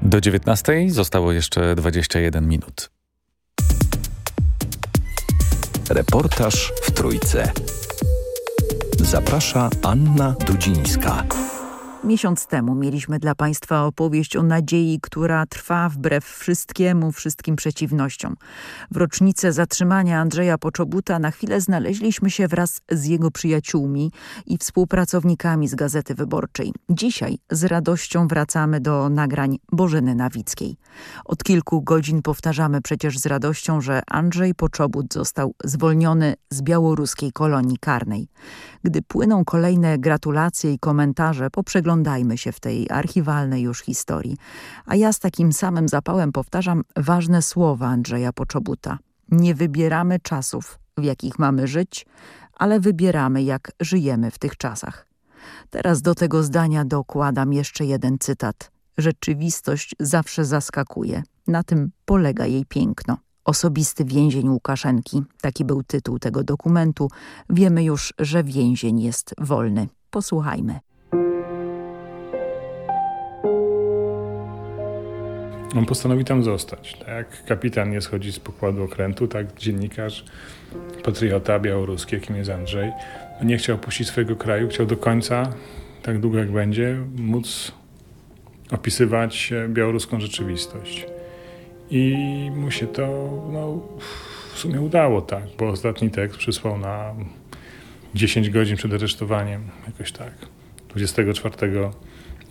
Do 19 zostało jeszcze 21 minut. Reportaż w Trójce. Zaprasza Anna Dudzińska. Miesiąc temu mieliśmy dla Państwa opowieść o nadziei, która trwa wbrew wszystkiemu, wszystkim przeciwnościom. W rocznicę zatrzymania Andrzeja Poczobuta na chwilę znaleźliśmy się wraz z jego przyjaciółmi i współpracownikami z Gazety Wyborczej. Dzisiaj z radością wracamy do nagrań Bożeny Nawickiej. Od kilku godzin powtarzamy przecież z radością, że Andrzej Poczobut został zwolniony z białoruskiej kolonii karnej. Gdy płyną kolejne gratulacje i komentarze, poprzeglądajmy się w tej archiwalnej już historii. A ja z takim samym zapałem powtarzam ważne słowa Andrzeja Poczobuta. Nie wybieramy czasów, w jakich mamy żyć, ale wybieramy, jak żyjemy w tych czasach. Teraz do tego zdania dokładam jeszcze jeden cytat. Rzeczywistość zawsze zaskakuje. Na tym polega jej piękno. Osobisty więzień Łukaszenki. Taki był tytuł tego dokumentu. Wiemy już, że więzień jest wolny. Posłuchajmy. On postanowi tam zostać. Tak jak kapitan nie schodzi z pokładu okrętu, tak dziennikarz, patriota białoruski, jakim jest Andrzej, nie chciał opuścić swojego kraju, chciał do końca, tak długo jak będzie, móc opisywać białoruską rzeczywistość. I mu się to no, w sumie udało, tak, bo ostatni tekst przysłał na 10 godzin przed aresztowaniem, jakoś tak, 24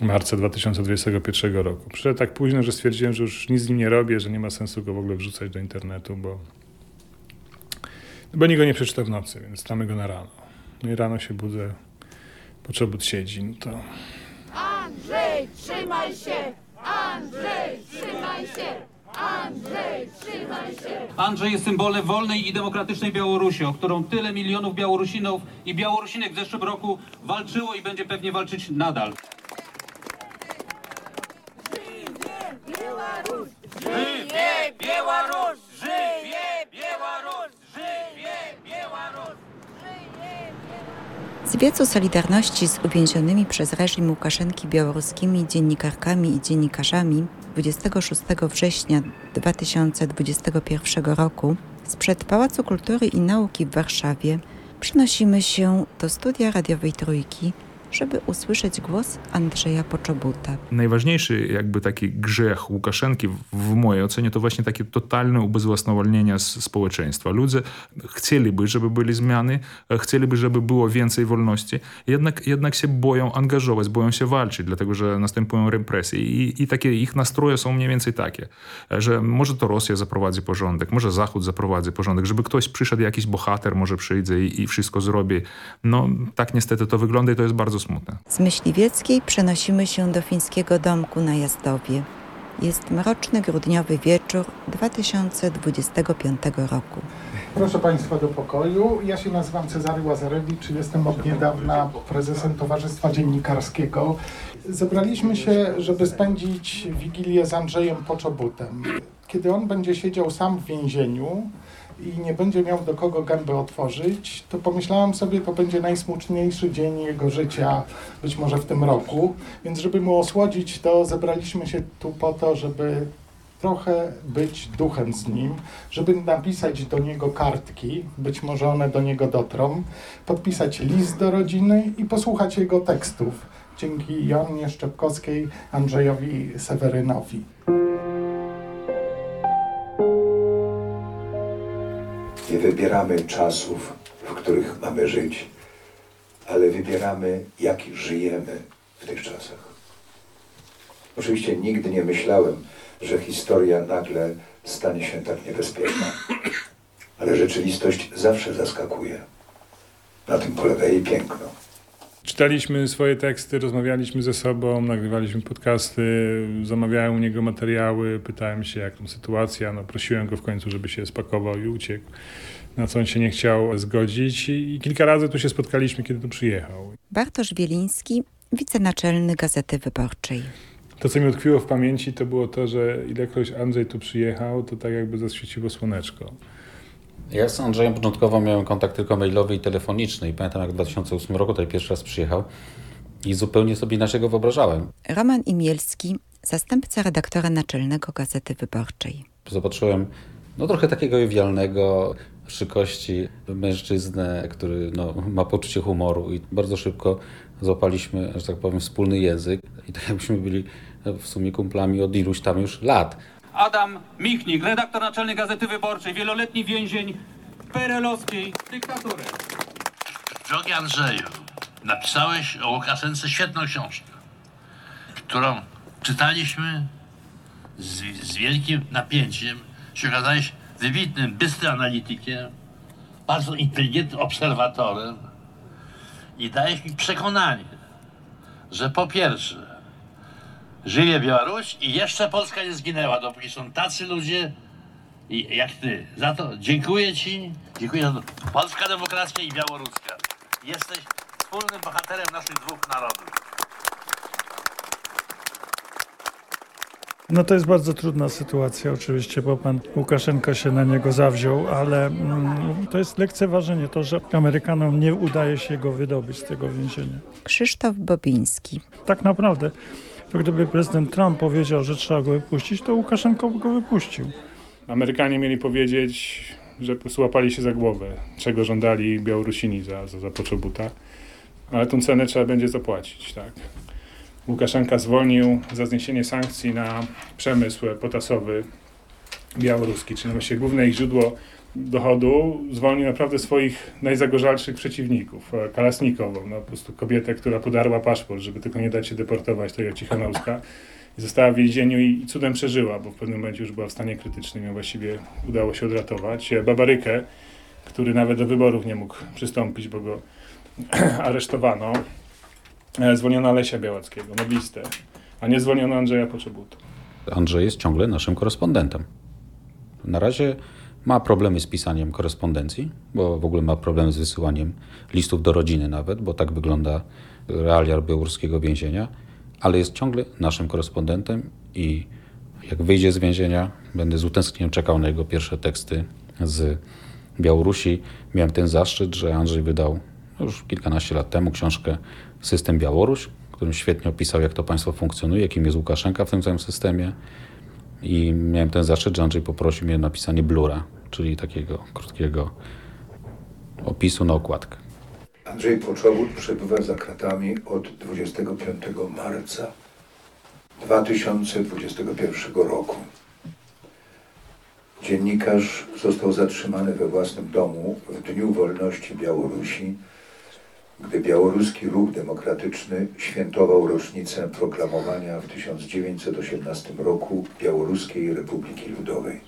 marca 2021 roku. Przyszedł tak późno, że stwierdziłem, że już nic z nim nie robię, że nie ma sensu go w ogóle wrzucać do internetu, bo, bo nikt go nie przeczyta w nocy, więc stamy go na rano. No i rano się budzę, poczobut siedzi, no to Andrzej, trzymaj się! Andrzej, trzymaj się! Andrzej, trzymaj się! Andrzej jest symbolem wolnej i demokratycznej Białorusi, o którą tyle milionów Białorusinów i Białorusinek w zeszłym roku walczyło i będzie pewnie walczyć nadal. Białoruś! Żyje Białoruś! Żyje Białoruś! Żyje Białoruś! Z wiecu Solidarności z uwięzionymi przez reżim Łukaszenki białoruskimi dziennikarkami i dziennikarzami 26 września 2021 roku sprzed Pałacu Kultury i Nauki w Warszawie przenosimy się do studia radiowej Trójki, żeby usłyszeć głos Andrzeja Poczobuta. Najważniejszy jakby taki grzech Łukaszenki w mojej ocenie to właśnie takie totalne ubezwłasnowolnienie społeczeństwa. Ludzie chcieliby, żeby byli zmiany, chcieliby, żeby było więcej wolności, jednak, jednak się boją angażować, boją się walczyć, dlatego że następują represje i, i takie ich nastroje są mniej więcej takie, że może to Rosja zaprowadzi porządek, może Zachód zaprowadzi porządek, żeby ktoś przyszedł, jakiś bohater może przyjdzie i, i wszystko zrobi. No tak niestety to wygląda i to jest bardzo smutne. Z Myśliwieckiej przenosimy się do fińskiego domku na Jazdowie. Jest mroczny grudniowy wieczór 2025 roku. Proszę Państwa do pokoju. Ja się nazywam Cezary Łazarewicz, jestem od niedawna prezesem Towarzystwa Dziennikarskiego. Zebraliśmy się, żeby spędzić Wigilię z Andrzejem Poczobutem. Kiedy on będzie siedział sam w więzieniu i nie będzie miał do kogo gęby otworzyć, to pomyślałam sobie, to będzie najsmutniejszy dzień jego życia, być może w tym roku. Więc żeby mu osłodzić to, zebraliśmy się tu po to, żeby trochę być duchem z nim, żeby napisać do niego kartki, być może one do niego dotrą, podpisać list do rodziny i posłuchać jego tekstów. Dzięki Joannie Szczepkowskiej, Andrzejowi Sewerynowi. Wybieramy czasów, w których mamy żyć, ale wybieramy, jak żyjemy w tych czasach. Oczywiście nigdy nie myślałem, że historia nagle stanie się tak niebezpieczna, ale rzeczywistość zawsze zaskakuje. Na tym polega jej piękno. Czytaliśmy swoje teksty, rozmawialiśmy ze sobą, nagrywaliśmy podcasty, zamawiałem u niego materiały, pytałem się jak tam sytuacja, no prosiłem go w końcu, żeby się spakował i uciekł, na co on się nie chciał zgodzić i, kilka razy tu się spotkaliśmy, kiedy tu przyjechał. Bartosz Wieliński, wicenaczelny Gazety Wyborczej. To, co mi utkwiło w pamięci, to było to, że ilekroć Andrzej tu przyjechał, to tak jakby zaświeciło słoneczko. Ja z Andrzejem początkowo miałem kontakt tylko mailowy i telefoniczny i pamiętam jak w 2008 roku tutaj pierwszy raz przyjechał i zupełnie sobie inaczej go wyobrażałem. Roman Imielski, zastępca redaktora naczelnego Gazety Wyborczej. Zobaczyłem no trochę takiego jowialnego, szykości mężczyznę, który no, ma poczucie humoru i bardzo szybko złapaliśmy, że tak powiem, wspólny język i tak jakbyśmy byli w sumie kumplami od iluś tam już lat. Adam Michnik, redaktor naczelny Gazety Wyborczej, wieloletni więzień perelowskiej dyktatury. Drogi Andrzeju, napisałeś o Łukaszence świetną książkę, którą czytaliśmy z, z wielkim napięciem. Się okazałeś wybitnym, bystrym analitykiem, bardzo inteligentnym obserwatorem i dajesz mi przekonanie, że po pierwsze żyje Białoruś i jeszcze Polska nie zginęła, dopóki są tacy ludzie i, jak ty. Za to dziękuję ci, dziękuję za to. Polska demokracja i białoruska. Jesteś wspólnym bohaterem naszych dwóch narodów. No to jest bardzo trudna sytuacja oczywiście, bo pan Łukaszenko się na niego zawziął, ale mm, to jest lekceważenie to, że Amerykanom nie udaje się go wydobyć z tego więzienia. Krzysztof Bobiński. Tak naprawdę, to gdyby prezydent Trump powiedział, że trzeba go wypuścić, to Łukaszenko go wypuścił. Amerykanie mieli powiedzieć, że po prostu łapali się za głowę, czego żądali Białorusini za, za, za poczobuta, ale tą cenę trzeba będzie zapłacić, tak. Łukaszenka zwolnił za zniesienie sankcji na przemysł potasowy białoruski, czyli właściwie główne ich źródło dochodu, zwolnił naprawdę swoich najzagorzalszych przeciwników. E, Kalasnikową, no, po prostu kobietę, która podarła paszport, żeby tylko nie dać się deportować, to jak Cichanouska. I została w więzieniu i, i cudem przeżyła, bo w pewnym momencie już była w stanie krytycznym, ją właściwie udało się odratować. E, Babarykę, który nawet do wyborów nie mógł przystąpić, bo go [CLEARS THROAT] aresztowano. E, Zwolniono Lesia Białackiego, noblistę, a nie zwolniono Andrzeja Poczobuta. Andrzej jest ciągle naszym korespondentem. Na razie ma problemy z pisaniem korespondencji, bo w ogóle ma problemy z wysyłaniem listów do rodziny nawet, bo tak wygląda realia białoruskiego więzienia, ale jest ciągle naszym korespondentem i jak wyjdzie z więzienia, będę z utęsknieniem czekał na jego pierwsze teksty z Białorusi. Miałem ten zaszczyt, że Andrzej wydał już kilkanaście lat temu książkę System Białoruś, w którym świetnie opisał, jak to państwo funkcjonuje, jakim jest Łukaszenka w tym całym systemie. I miałem ten zaszczyt, że Andrzej poprosił mnie o napisanie blura, czyli takiego krótkiego opisu na okładkę. Andrzej Poczobut przebywa za kratami od 25 marca 2021 roku. Dziennikarz został zatrzymany we własnym domu w Dniu Wolności Białorusi, gdy białoruski ruch demokratyczny świętował rocznicę proklamowania w 1918 roku Białoruskiej Republiki Ludowej.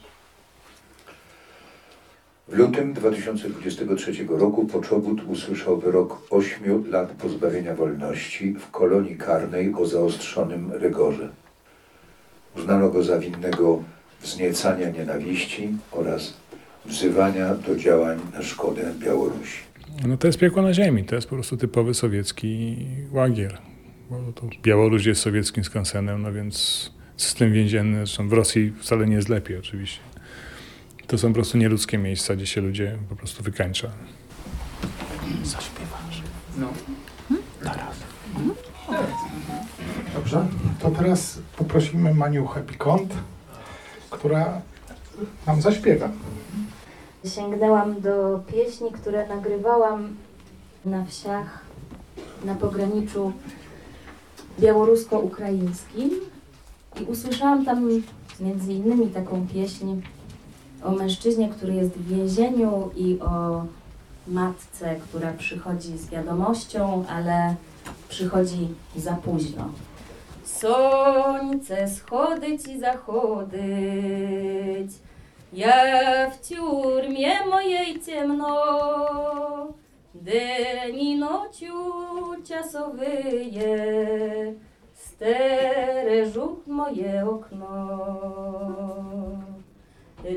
W lutym 2023 roku Poczobut usłyszał wyrok 8 lat pozbawienia wolności w kolonii karnej o zaostrzonym rygorze. Uznano go za winnego wzniecania nienawiści oraz wzywania do działań na szkodę Białorusi. No to jest piekło na ziemi, to jest po prostu typowy sowiecki łagier. Bo to Białoruś jest sowieckim skansenem, no więc system więzienny, zresztą w Rosji wcale nie jest lepiej oczywiście. To są po prostu nieludzkie miejsca, gdzie się ludzie po prostu wykańcza. Zaśpiewasz. No. Teraz. Dobrze, to teraz poprosimy Maniuchę Pikont, która nam zaśpiewa sięgnęłam do pieśni, które nagrywałam na wsiach na pograniczu białorusko-ukraińskim i usłyszałam tam między innymi taką pieśń o mężczyźnie, który jest w więzieniu i o matce, która przychodzi z wiadomością, ale przychodzi za późno. Słońce schodzi i zachodzi. я в тюрмі моєй темно, день і ночю часовиє, стережуть моє окно.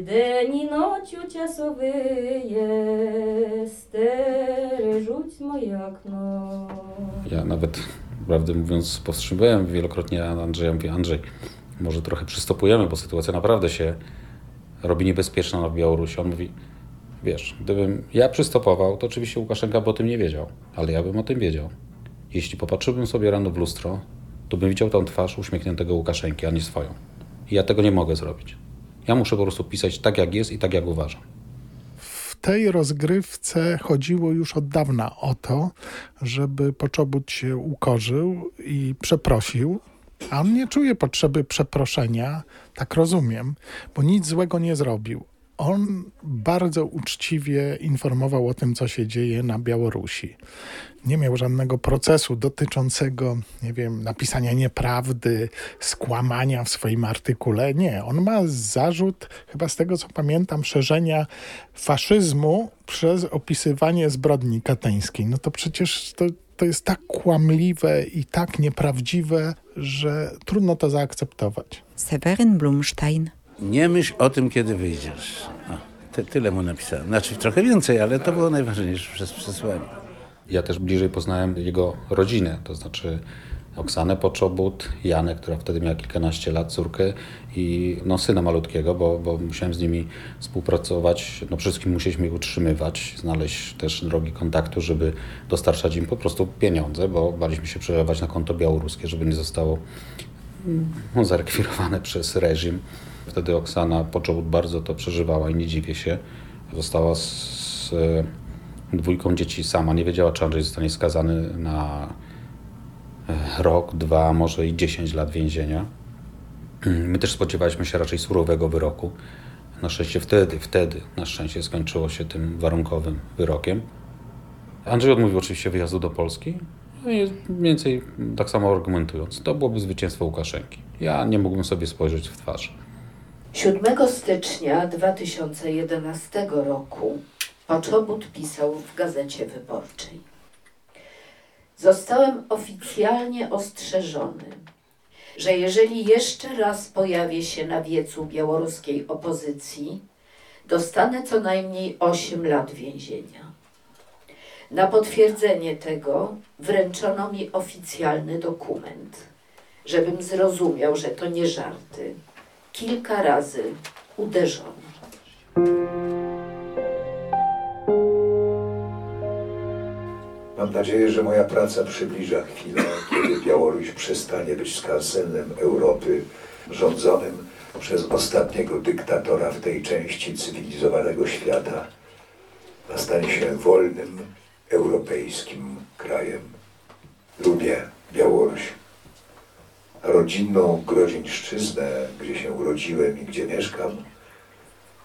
День і ночу часовиє, стережуть моє окно. Ja nawet, prawdę mówiąc, powstrzymywałem wielokrotnie Andrzeja. Mówię, Andrzej, może trochę przystopujemy, bo sytuacja naprawdę się robi niebezpieczna na Białorusi. On mówi, wiesz, gdybym ja przystopował, to oczywiście Łukaszenka by o tym nie wiedział, ale ja bym o tym wiedział. Jeśli popatrzyłbym sobie rano w lustro, to bym widział tą twarz uśmiechniętego Łukaszenki, a nie swoją. I ja tego nie mogę zrobić. Ja muszę po prostu pisać tak, jak jest i tak, jak uważam. W tej rozgrywce chodziło już od dawna o to, żeby Poczobut się ukorzył i przeprosił, a on nie czuje potrzeby przeproszenia, tak rozumiem, bo nic złego nie zrobił. On bardzo uczciwie informował o tym, co się dzieje na Białorusi. Nie miał żadnego procesu dotyczącego, nie wiem, napisania nieprawdy, skłamania w swoim artykule. Nie, on ma zarzut, chyba z tego co pamiętam, szerzenia faszyzmu przez opisywanie zbrodni katyńskiej. No to przecież to, to jest tak kłamliwe i tak nieprawdziwe, że trudno to zaakceptować. Seweryn Blumstein. Nie myśl o tym, kiedy wyjdziesz. O, ty, tyle mu napisałem. Znaczy trochę więcej, ale to było najważniejsze przez przesłanie. Ja też bliżej poznałem jego rodzinę, to znaczy Oksanę Poczobut, Janę, która wtedy miała kilkanaście lat, córkę i no, syna malutkiego, bo, bo musiałem z nimi współpracować. No, przede wszystkim musieliśmy ich utrzymywać, znaleźć też drogi kontaktu, żeby dostarczać im po prostu pieniądze, bo baliśmy się przelewać na konto białoruskie, żeby nie zostało no, zarekwirowane [LAUGHS] przez reżim. Wtedy Oksana Poczobut bardzo to przeżywała i nie dziwię się. Została z, z dwójką dzieci sama. Nie wiedziała, czy Andrzej zostanie skazany na rok, dwa, może i 10 lat więzienia. My też spodziewaliśmy się raczej surowego wyroku. Na szczęście wtedy, wtedy na szczęście skończyło się tym warunkowym wyrokiem. Andrzej odmówił oczywiście wyjazdu do Polski. No mniej więcej tak samo argumentując, to byłoby zwycięstwo Łukaszenki. Ja nie mógłbym sobie spojrzeć w twarz. 7 stycznia 2011 roku Poczobut pisał w Gazecie Wyborczej. Zostałem oficjalnie ostrzeżony, że jeżeli jeszcze raz pojawię się na wiecu białoruskiej opozycji, dostanę co najmniej 8 lat więzienia. Na potwierdzenie tego wręczono mi oficjalny dokument, żebym zrozumiał, że to nie żarty. Kilka razy uderzono. Mam nadzieję, że moja praca przybliża chwilę, kiedy Białoruś przestanie być skansenem Europy rządzonym przez ostatniego dyktatora w tej części cywilizowanego świata, a stanie się wolnym, europejskim krajem. Lubię Białoruś. Rodzinną Grodzieńszczyznę, gdzie się urodziłem i gdzie mieszkam,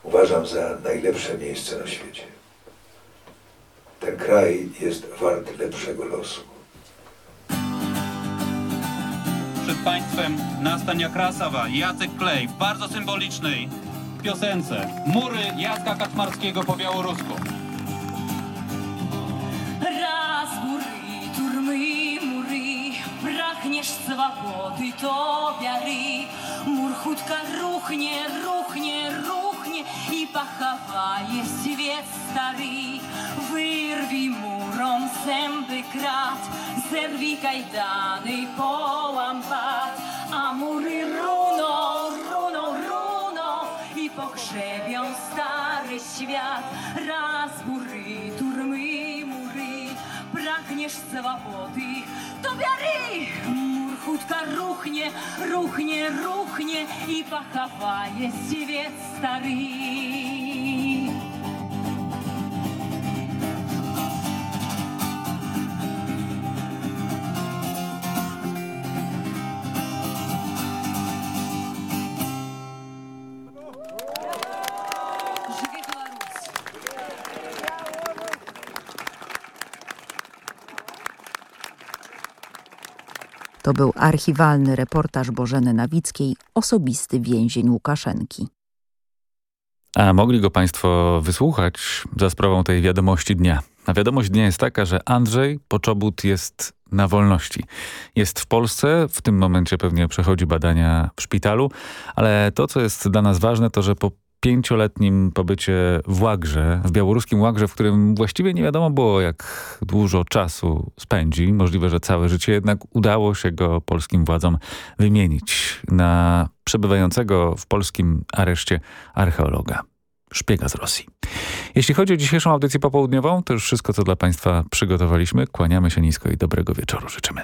uważam za najlepsze miejsce na świecie. Ten kraj jest wart lepszego losu. Przed Państwem Nastania Krasowa i Jacek Klej w bardzo symbolicznej piosence Mury Jacka Kaczmarskiego po białorusku. Raz góry, turmy, mury, pragniesz swobody, to wiary. Mur chudka ruchnie, ruchnie, ruchnie i pachawaje świat stary. Wyrwi murom zęby krat, zerwij kajdany, połam pat, a mury runą, runą, runą i pogrzebią stary świat. Raz góry, turmy, mury, pragniesz swobody, to wiary! Mur chudka ruchnie, ruchnie, ruchnie i pachawaje świat stary. Był archiwalny reportaż Bożeny Nawickiej, osobisty więzień Łukaszenki. A mogli go Państwo wysłuchać za sprawą tej wiadomości dnia. A wiadomość dnia jest taka, że Andrzej Poczobut jest na wolności. Jest w Polsce, w tym momencie pewnie przechodzi badania w szpitalu, ale to, co jest dla nas ważne, to że po pięcioletnim pobycie w Łagrze, w białoruskim Łagrze, w którym właściwie nie wiadomo było, jak dużo czasu spędzi. Możliwe, że całe życie jednak udało się go polskim władzom wymienić na przebywającego w polskim areszcie archeologa. Szpiega z Rosji. Jeśli chodzi o dzisiejszą audycję popołudniową, to już wszystko, co dla Państwa przygotowaliśmy. Kłaniamy się nisko i dobrego wieczoru życzymy.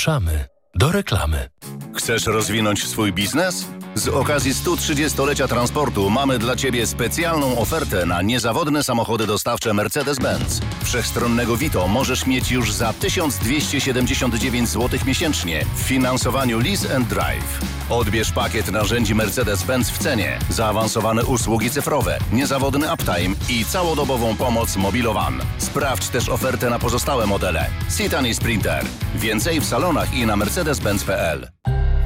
Zapraszamy do reklamy. Chcesz rozwinąć swój biznes? Z okazji 130-lecia transportu mamy dla Ciebie specjalną ofertę na niezawodne samochody dostawcze Mercedes-Benz. Wszechstronnego Vito możesz mieć już za 1279 zł miesięcznie w finansowaniu Lease and Drive. Odbierz pakiet narzędzi Mercedes-Benz w cenie, zaawansowane usługi cyfrowe, niezawodny uptime i całodobową pomoc Mobilowan. Sprawdź też ofertę na pozostałe modele. Citan i Sprinter. Więcej w salonach i na mercedes-benz.pl.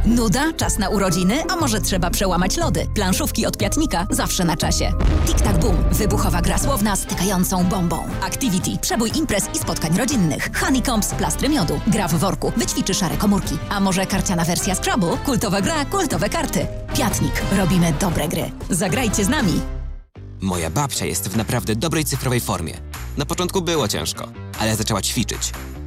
Nuda, czas na urodziny, a może trzeba przełamać lody. Planszówki od Piatnika zawsze na czasie. Tic-tac boom, wybuchowa gra słowna stykającą bombą. Activity, przebój imprez i spotkań rodzinnych. Honeycombs, plastry miodu, gra w worku, wyćwiczy szare komórki. A może karciana wersja Scrabble? Kultowa gra, kultowe karty. Piatnik, robimy dobre gry. Zagrajcie z nami. Moja babcia jest w naprawdę dobrej cyfrowej formie. Na początku było ciężko, ale zaczęła ćwiczyć.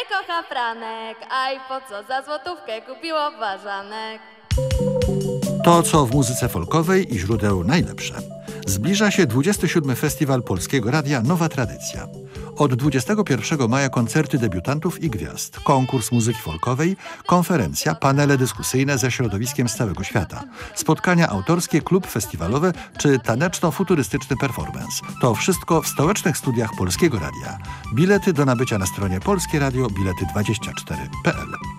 Mnie kocha Franek Aj, po co za złotówkę kupiło ważanek To, co w muzyce folkowej i źródeł najlepsze. Zbliża się 27. Festiwal Polskiego Radia Nowa Tradycja. Od 21 maja koncerty debiutantów i gwiazd, konkurs muzyki folkowej, konferencja, panele dyskusyjne ze środowiskiem z całego świata, spotkania autorskie, klub festiwalowe czy taneczno-futurystyczny performance. To wszystko w stołecznych studiach Polskiego Radia. Bilety do nabycia na stronie Polskie Radio bilety24.pl.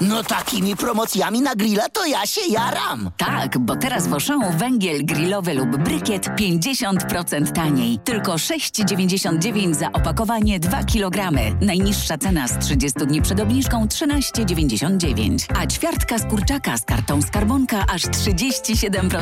No takimi promocjami na grilla to ja się jaram. Tak, bo teraz w Auchan węgiel grillowy lub brykiet 50% taniej. Tylko 6,99 za opakowanie 2 kg. Najniższa cena z 30 dni przed obniżką 13,99. A ćwiartka z kurczaka z kartą skarbonka aż 37%